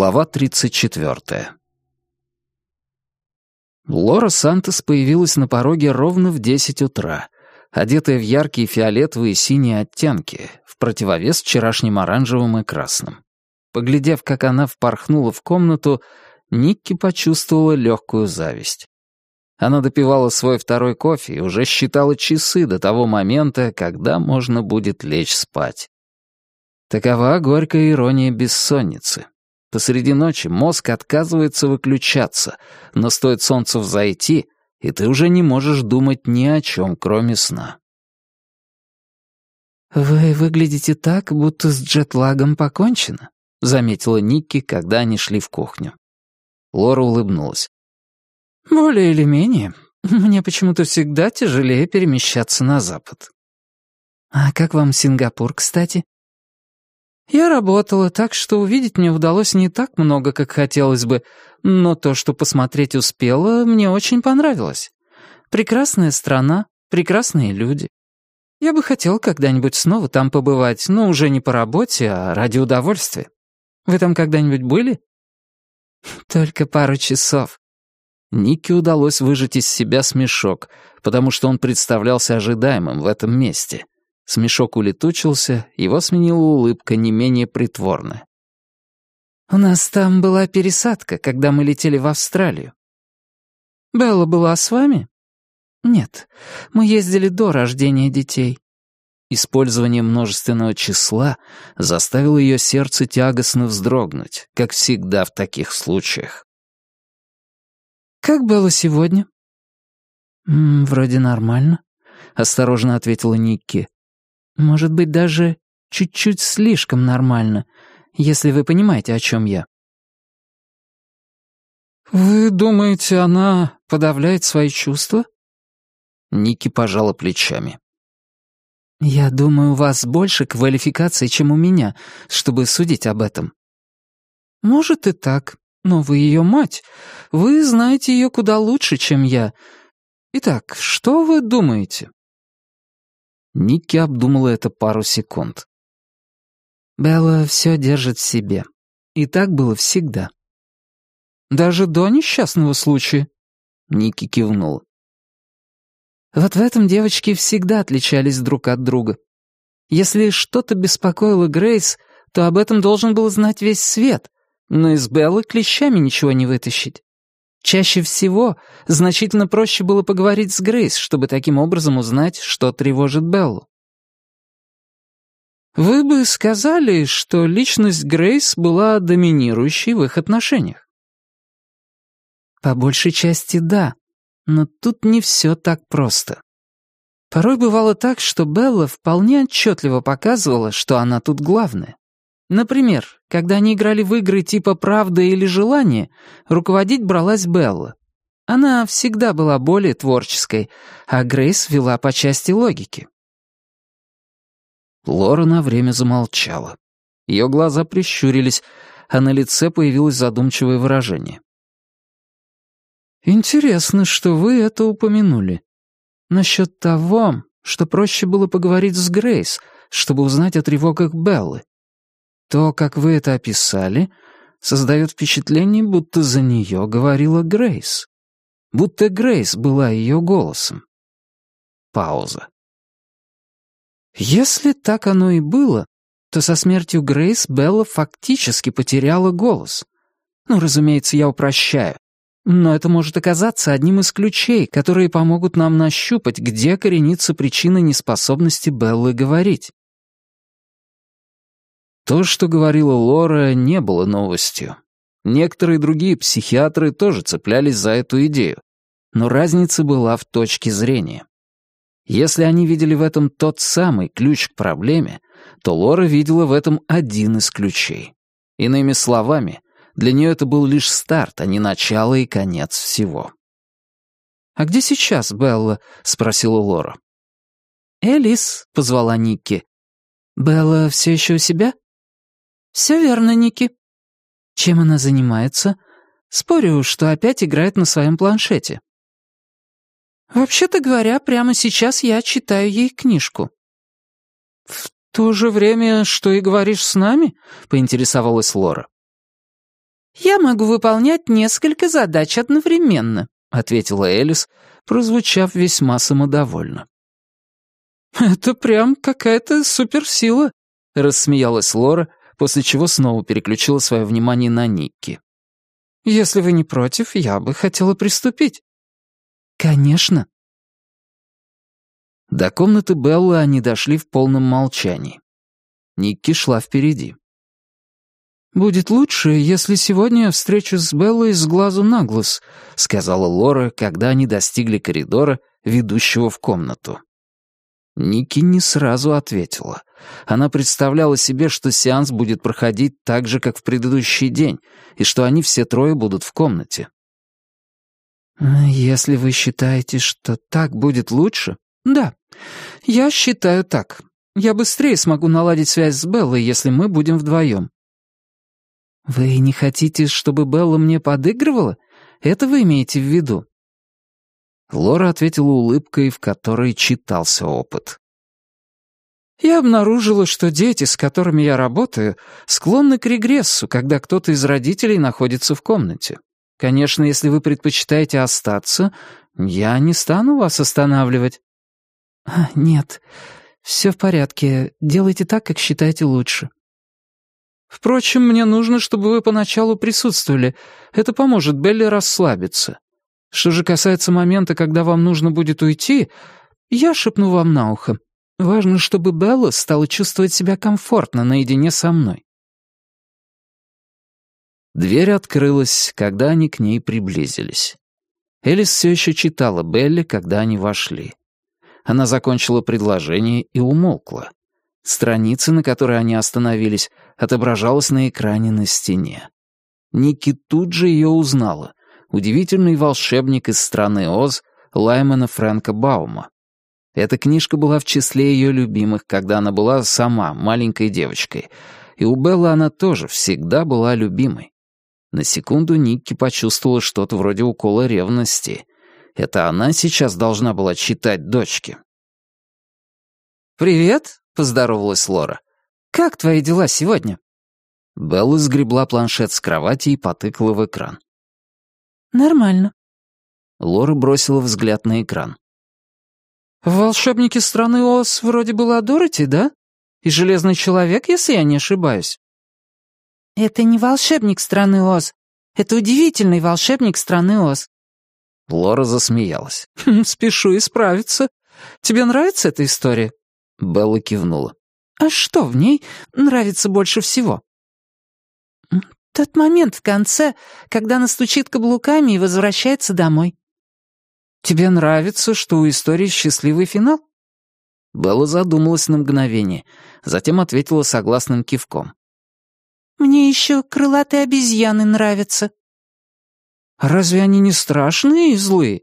Глава 34. Лора Сантос появилась на пороге ровно в 10 утра, одетая в яркие фиолетовые и синие оттенки, в противовес вчерашним оранжевым и красным. Поглядев, как она впорхнула в комнату, Никки почувствовала легкую зависть. Она допивала свой второй кофе и уже считала часы до того момента, когда можно будет лечь спать. Такова горькая ирония бессонницы. Посреди ночи мозг отказывается выключаться, но стоит солнцу взойти, и ты уже не можешь думать ни о чем, кроме сна. «Вы выглядите так, будто с джетлагом покончено», — заметила Никки, когда они шли в кухню. Лора улыбнулась. «Более или менее. Мне почему-то всегда тяжелее перемещаться на запад». «А как вам Сингапур, кстати?» Я работала, так что увидеть мне удалось не так много, как хотелось бы, но то, что посмотреть успела, мне очень понравилось. Прекрасная страна, прекрасные люди. Я бы хотел когда-нибудь снова там побывать, но уже не по работе, а ради удовольствия. Вы там когда-нибудь были? Только пару часов. Нике удалось выжать из себя смешок, потому что он представлялся ожидаемым в этом месте. Смешок улетучился, его сменила улыбка не менее притворная. «У нас там была пересадка, когда мы летели в Австралию. Белла была с вами?» «Нет, мы ездили до рождения детей». Использование множественного числа заставило ее сердце тягостно вздрогнуть, как всегда в таких случаях. «Как было сегодня?» М -м, «Вроде нормально», — осторожно ответила Никки. Может быть, даже чуть-чуть слишком нормально, если вы понимаете, о чем я. «Вы думаете, она подавляет свои чувства?» Ники пожала плечами. «Я думаю, у вас больше квалификации, чем у меня, чтобы судить об этом». «Может и так, но вы ее мать. Вы знаете ее куда лучше, чем я. Итак, что вы думаете?» Никки обдумала это пару секунд. «Белла все держит в себе. И так было всегда». «Даже до несчастного случая?» Никки кивнула. «Вот в этом девочки всегда отличались друг от друга. Если что-то беспокоило Грейс, то об этом должен был знать весь свет, но из Беллы клещами ничего не вытащить. Чаще всего значительно проще было поговорить с Грейс, чтобы таким образом узнать, что тревожит Беллу. Вы бы сказали, что личность Грейс была доминирующей в их отношениях? По большей части да, но тут не все так просто. Порой бывало так, что Белла вполне отчетливо показывала, что она тут главная. Например, когда они играли в игры типа «Правда» или «Желание», руководить бралась Белла. Она всегда была более творческой, а Грейс вела по части логики. Лора на время замолчала. Ее глаза прищурились, а на лице появилось задумчивое выражение. «Интересно, что вы это упомянули. Насчет того, что проще было поговорить с Грейс, чтобы узнать о тревогах Беллы. То, как вы это описали, создает впечатление, будто за нее говорила Грейс. Будто Грейс была ее голосом. Пауза. Если так оно и было, то со смертью Грейс Белла фактически потеряла голос. Ну, разумеется, я упрощаю. Но это может оказаться одним из ключей, которые помогут нам нащупать, где коренится причина неспособности Беллы говорить. То, что говорила Лора, не было новостью. Некоторые другие психиатры тоже цеплялись за эту идею. Но разница была в точке зрения. Если они видели в этом тот самый ключ к проблеме, то Лора видела в этом один из ключей. Иными словами, для нее это был лишь старт, а не начало и конец всего. «А где сейчас Белла?» — спросила Лора. «Элис», — позвала Никки. «Белла все еще у себя?» «Все верно, Ники». «Чем она занимается?» «Спорю, что опять играет на своем планшете». «Вообще-то говоря, прямо сейчас я читаю ей книжку». «В то же время, что и говоришь с нами?» — поинтересовалась Лора. «Я могу выполнять несколько задач одновременно», — ответила Элис, прозвучав весьма самодовольно. «Это прям какая-то суперсила», — рассмеялась Лора, после чего снова переключила свое внимание на Никки. «Если вы не против, я бы хотела приступить». «Конечно». До комнаты Беллы они дошли в полном молчании. Никки шла впереди. «Будет лучше, если сегодня я встречусь с Беллой с глазу на глаз», — сказала Лора, когда они достигли коридора, ведущего в комнату. Ники не сразу ответила. Она представляла себе, что сеанс будет проходить так же, как в предыдущий день, и что они все трое будут в комнате. «Если вы считаете, что так будет лучше...» «Да, я считаю так. Я быстрее смогу наладить связь с Беллой, если мы будем вдвоем. «Вы не хотите, чтобы Белла мне подыгрывала? Это вы имеете в виду?» Лора ответила улыбкой, в которой читался опыт. «Я обнаружила, что дети, с которыми я работаю, склонны к регрессу, когда кто-то из родителей находится в комнате. Конечно, если вы предпочитаете остаться, я не стану вас останавливать». «А, «Нет, все в порядке. Делайте так, как считаете лучше». Впрочем, мне нужно, чтобы вы поначалу присутствовали. Это поможет Белли расслабиться. Что же касается момента, когда вам нужно будет уйти, я шепну вам на ухо. Важно, чтобы Белла стала чувствовать себя комфортно наедине со мной. Дверь открылась, когда они к ней приблизились. Элис все еще читала Белли, когда они вошли. Она закончила предложение и умолкла. Страница, на которой они остановились, отображалась на экране на стене. Ники тут же ее узнала. Удивительный волшебник из страны Оз Лаймана Фрэнка Баума. Эта книжка была в числе ее любимых, когда она была сама маленькой девочкой. И у Беллы она тоже всегда была любимой. На секунду Никки почувствовала что-то вроде укола ревности. Это она сейчас должна была читать дочке. «Привет», — поздоровалась Лора. «Как твои дела сегодня?» Белла сгребла планшет с кровати и потыкала в экран. «Нормально». Лора бросила взгляд на экран. «В «Волшебнике страны Оз вроде была Дороти, да? И Железный Человек, если я не ошибаюсь». «Это не волшебник страны Оз. Это удивительный волшебник страны Оз». Лора засмеялась. «Хм, «Спешу исправиться. Тебе нравится эта история?» Белла кивнула. «А что в ней нравится больше всего?» «Тот момент в конце, когда она стучит каблуками и возвращается домой». «Тебе нравится, что у истории счастливый финал?» Белла задумалась на мгновение, затем ответила согласным кивком. «Мне еще крылатые обезьяны нравятся». «Разве они не страшные и злые?»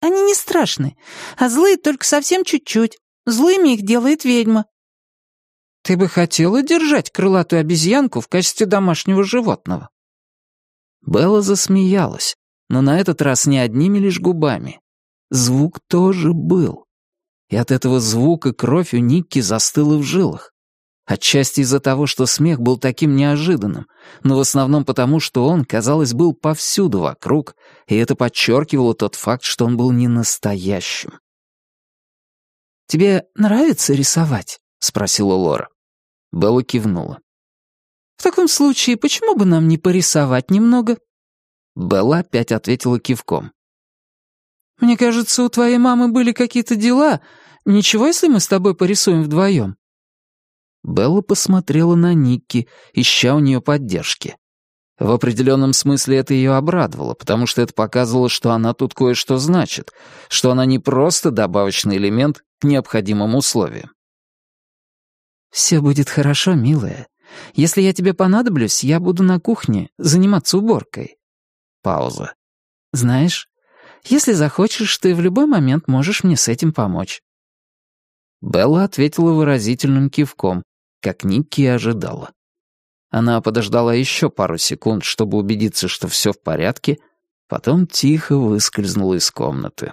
«Они не страшные, а злые только совсем чуть-чуть. Злыми их делает ведьма». «Ты бы хотела держать крылатую обезьянку в качестве домашнего животного?» Белла засмеялась, но на этот раз не одними лишь губами. Звук тоже был. И от этого звука кровь у Никки застыла в жилах. Отчасти из-за того, что смех был таким неожиданным, но в основном потому, что он, казалось, был повсюду вокруг, и это подчеркивало тот факт, что он был не настоящим. «Тебе нравится рисовать?» — спросила Лора. Белла кивнула. «В таком случае, почему бы нам не порисовать немного?» Белла опять ответила кивком. «Мне кажется, у твоей мамы были какие-то дела. Ничего, если мы с тобой порисуем вдвоем?» Белла посмотрела на Никки, ища у нее поддержки. В определенном смысле это ее обрадовало, потому что это показывало, что она тут кое-что значит, что она не просто добавочный элемент к необходимым условиям. «Все будет хорошо, милая. Если я тебе понадоблюсь, я буду на кухне заниматься уборкой». Пауза. «Знаешь, если захочешь, ты в любой момент можешь мне с этим помочь». Белла ответила выразительным кивком, как Никки ожидала. Она подождала еще пару секунд, чтобы убедиться, что все в порядке, потом тихо выскользнула из комнаты.